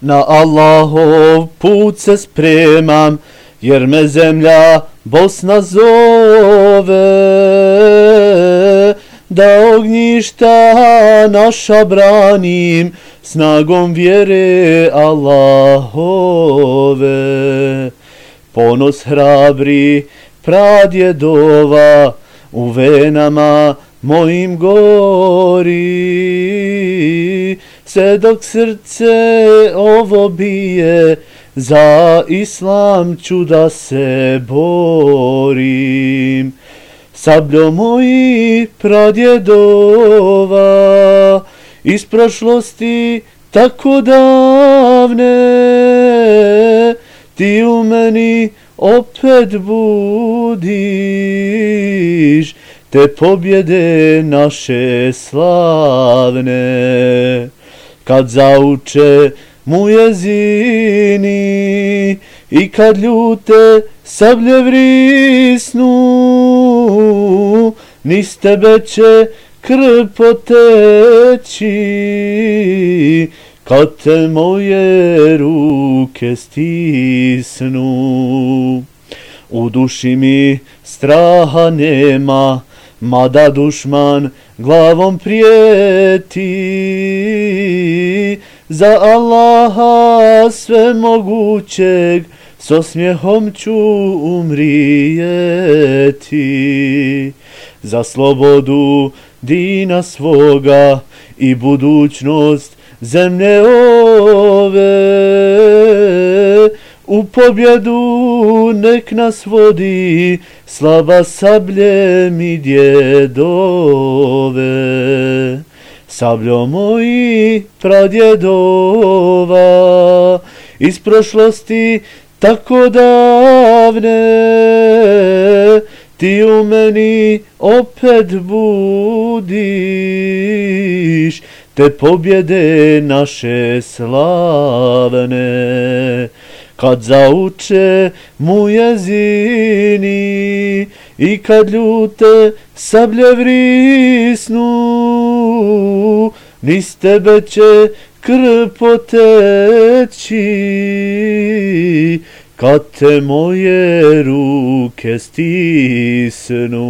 na Allahov put se spremam, jer me zemlja Bosna zove. Da ognjišta naša branim, snagom vjere Allahove. Ponos hrabri pradjedova u venama mojim gori srce dok srce ovo bije, za islam ću da se borim. Sabljo moji pradjedova, iz prošlosti tako davne, ti u meni opet budiš, te pobjede naše slavne. Kad zauče mu jezini i kad ljute sablje vrisnu, nis tebe će krv poteći, kad te moje ruke stisnu. U duši mi straha nema, mada dušman glavom prijeti. Za Allaha sve mogućeg, s osmjehom ću umrijeti. Za slobodu dina svoga i budućnost zemlje ove, u pobjedu nek nas vodi slava sablje mi djedove. Sabljo moji pradjedova iz prošlosti tako davne, ti u meni opet budiš, te pobjede naše slavne. Kad zauče mu jezini i kad ljute sablje vrisnu, nis tebe će krv poteći, kad te moje ruke stisnu.